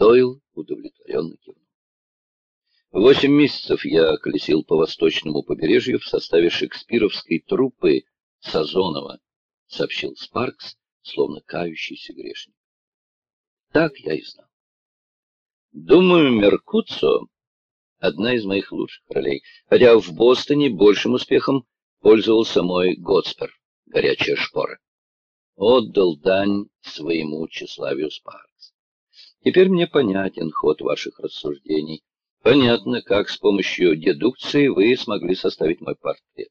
Дойл удовлетворенно кивнул. Восемь месяцев я колесил по восточному побережью в составе шекспировской труппы Сазонова, сообщил Спаркс, словно кающийся грешник. Так я и знал. Думаю, Меркуцо — одна из моих лучших ролей, хотя в Бостоне большим успехом пользовался мой Готспер, горячая шпора. Отдал дань своему тщеславию Спаркс. Теперь мне понятен ход ваших рассуждений. Понятно, как с помощью дедукции вы смогли составить мой портрет.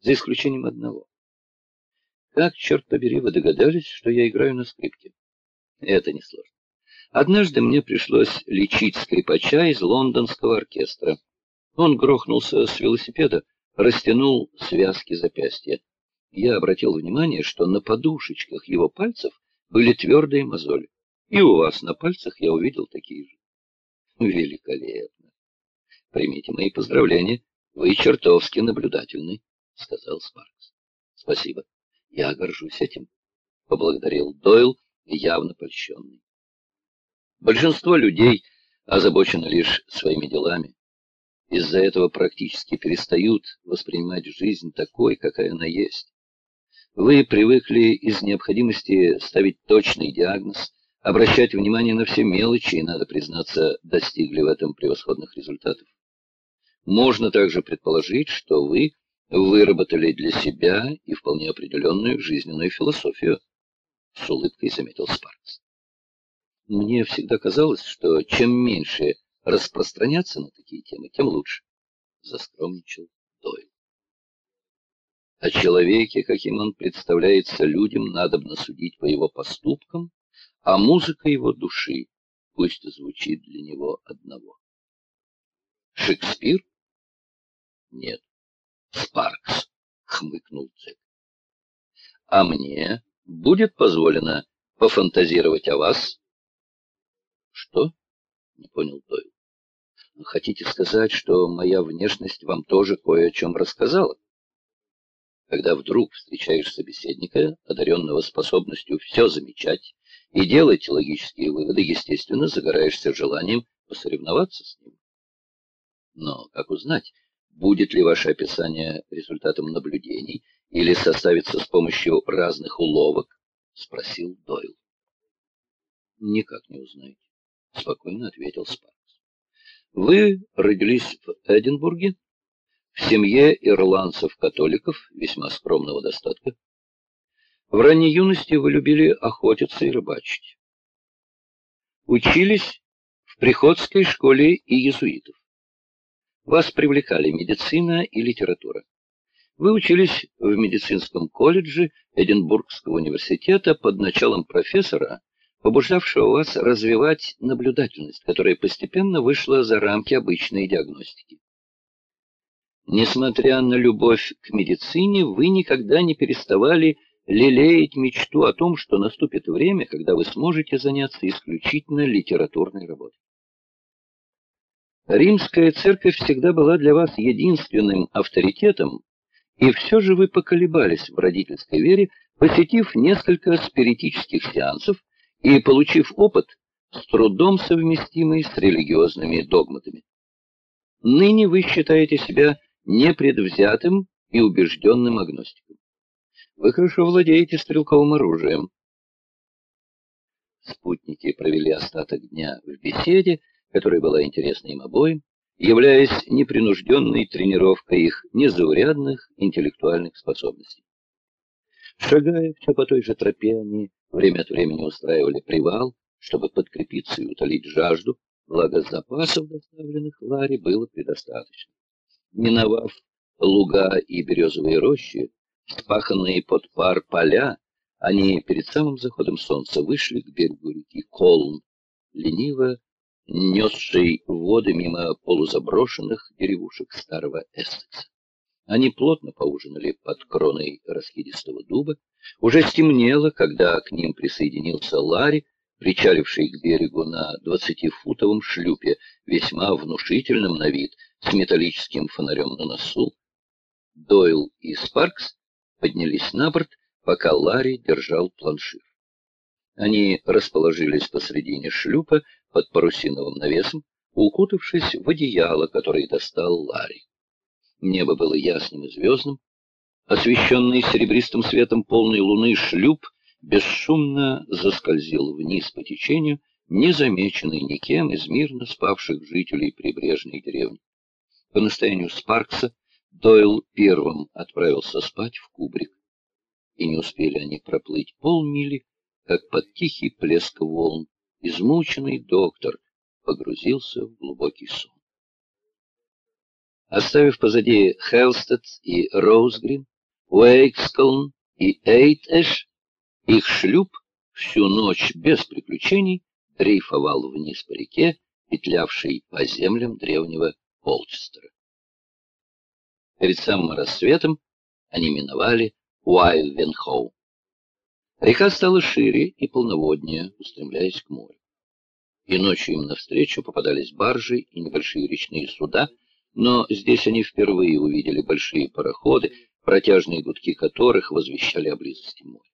За исключением одного. Как, черт побери, вы догадались, что я играю на скрипке? Это несложно. Однажды мне пришлось лечить скрипача из лондонского оркестра. Он грохнулся с велосипеда, растянул связки запястья. Я обратил внимание, что на подушечках его пальцев были твердые мозоли. И у вас на пальцах я увидел такие же. Великолепно. Примите мои поздравления. Вы чертовски наблюдательны, — сказал Спаркс. Спасибо. Я горжусь этим, — поблагодарил Дойл, явно польщенный. Большинство людей озабочены лишь своими делами. Из-за этого практически перестают воспринимать жизнь такой, какая она есть. Вы привыкли из необходимости ставить точный диагноз, обращать внимание на все мелочи и, надо признаться, достигли в этом превосходных результатов. Можно также предположить, что вы выработали для себя и вполне определенную жизненную философию, — с улыбкой заметил Спаркс. Мне всегда казалось, что чем меньше распространяться на такие темы, тем лучше, — заскромничал Дойл. О человеке, каким он представляется людям, надобно судить по его поступкам, а музыка его души пусть звучит для него одного. Шекспир? Нет. Спаркс, хмыкнул Джек. А мне будет позволено пофантазировать о вас? Что? Не понял Дойл. Хотите сказать, что моя внешность вам тоже кое о чем рассказала? Когда вдруг встречаешь собеседника, одаренного способностью все замечать и делать логические выводы, естественно, загораешься желанием посоревноваться с ним. Но как узнать, будет ли ваше описание результатом наблюдений или составится с помощью разных уловок? — спросил Дойл. — Никак не узнаете, — спокойно ответил Спаркс. — Вы родились в Эдинбурге, в семье ирландцев-католиков весьма скромного достатка. В ранней юности вы любили охотиться и рыбачить. Учились в приходской школе и иезуитов. Вас привлекали медицина и литература. Вы учились в медицинском колледже Эдинбургского университета под началом профессора, побуждавшего вас развивать наблюдательность, которая постепенно вышла за рамки обычной диагностики. Несмотря на любовь к медицине, вы никогда не переставали лелеять мечту о том, что наступит время, когда вы сможете заняться исключительно литературной работой. Римская церковь всегда была для вас единственным авторитетом, и все же вы поколебались в родительской вере, посетив несколько спиритических сеансов и получив опыт, с трудом совместимый с религиозными догматами. Ныне вы считаете себя непредвзятым и убежденным агностиком. Вы хорошо владеете стрелковым оружием. Спутники провели остаток дня в беседе, которая была интересна им обоим, являясь непринужденной тренировкой их незаурядных интеллектуальных способностей. Шагая все по той же тропе, они время от времени устраивали привал, чтобы подкрепиться и утолить жажду, благо запасов, доставленных Ларе, было предостаточно. Миновав луга и березовые рощи, спаханные под пар поля, они перед самым заходом солнца вышли к берегу реки Колн, лениво несшей воды мимо полузаброшенных деревушек старого Эссекса. Они плотно поужинали под кроной раскидистого дуба. Уже стемнело, когда к ним присоединился Ларри, причаливший к берегу на двадцатифутовом шлюпе, весьма внушительном на вид, с металлическим фонарем на носу. Дойл и Спаркс поднялись на борт, пока Ларри держал планшир. Они расположились посредине шлюпа, под парусиновым навесом, укутавшись в одеяло, которое достал Ларри. Небо было ясным и звездным. Освещенный серебристым светом полной луны шлюп бесшумно заскользил вниз по течению, незамеченный никем из мирно спавших жителей прибрежной деревни. По настоянию Спаркса Дойл первым отправился спать в кубрик. И не успели они проплыть полмили, как под тихий плеск волн измученный доктор погрузился в глубокий сон. Оставив позади Хелстед и Роузгрин, Уэйксколн и Эйтэш, их шлюп всю ночь без приключений дрейфовал вниз по реке, петлявшей по землям древнего Полчестера. Перед самым рассветом они миновали Уайлвенхоу. Река стала шире и полноводнее, устремляясь к морю. И ночью им навстречу попадались баржи и небольшие речные суда, но здесь они впервые увидели большие пароходы, протяжные гудки которых возвещали о близости моря.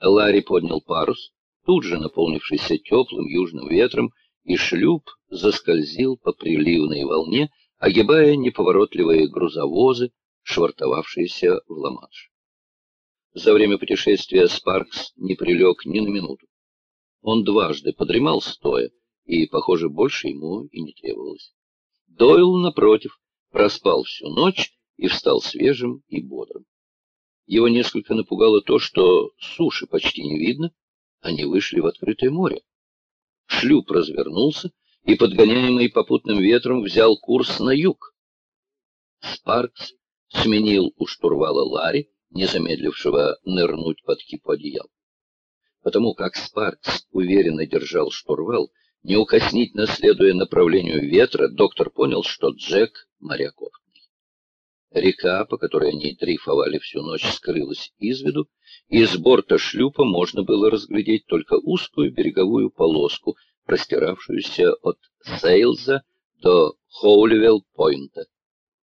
Ларри поднял парус, тут же наполнившийся теплым южным ветром, и шлюп заскользил по приливной волне, огибая неповоротливые грузовозы, швартовавшиеся в Ла-Манш. За время путешествия Спаркс не прилег ни на минуту. Он дважды подремал стоя, и, похоже, больше ему и не требовалось. Дойл, напротив, проспал всю ночь и встал свежим и бодрым. Его несколько напугало то, что суши почти не видно, они вышли в открытое море. Шлюп развернулся и, подгоняемый попутным ветром, взял курс на юг. Спаркс сменил у штурвала Ларри, не замедлившего нырнуть под кипу одеял. Потому как Спаркс уверенно держал штурвал, неукоснительно следуя направлению ветра, доктор понял, что Джек — моряк опытный. Река, по которой они дрейфовали всю ночь, скрылась из виду, и с борта шлюпа можно было разглядеть только узкую береговую полоску, простиравшуюся от Сейлза до Хоуливелл-Пойнта.